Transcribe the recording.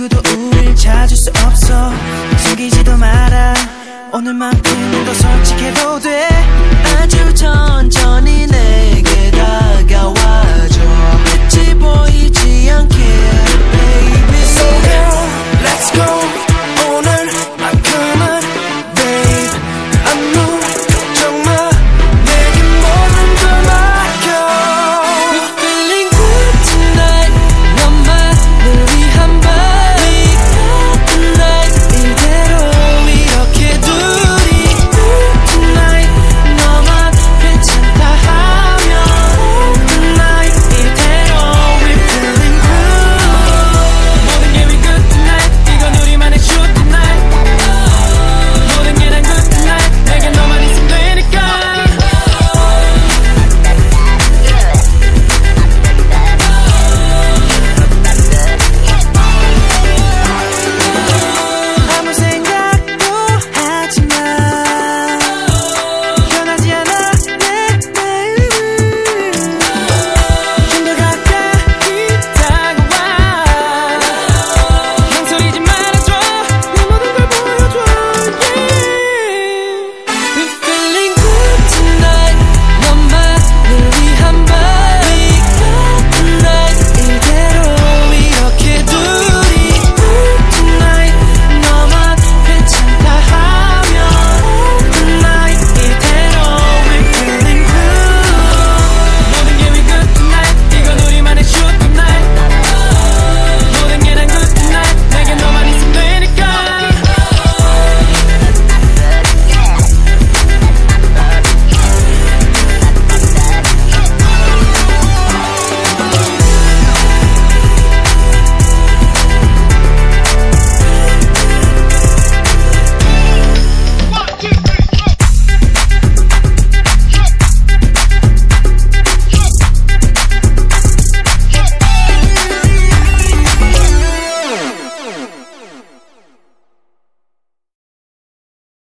누구도 우릴 찾을 수 없어. 숨기지도 마라. 오늘만큼 더 솔직해도 돼.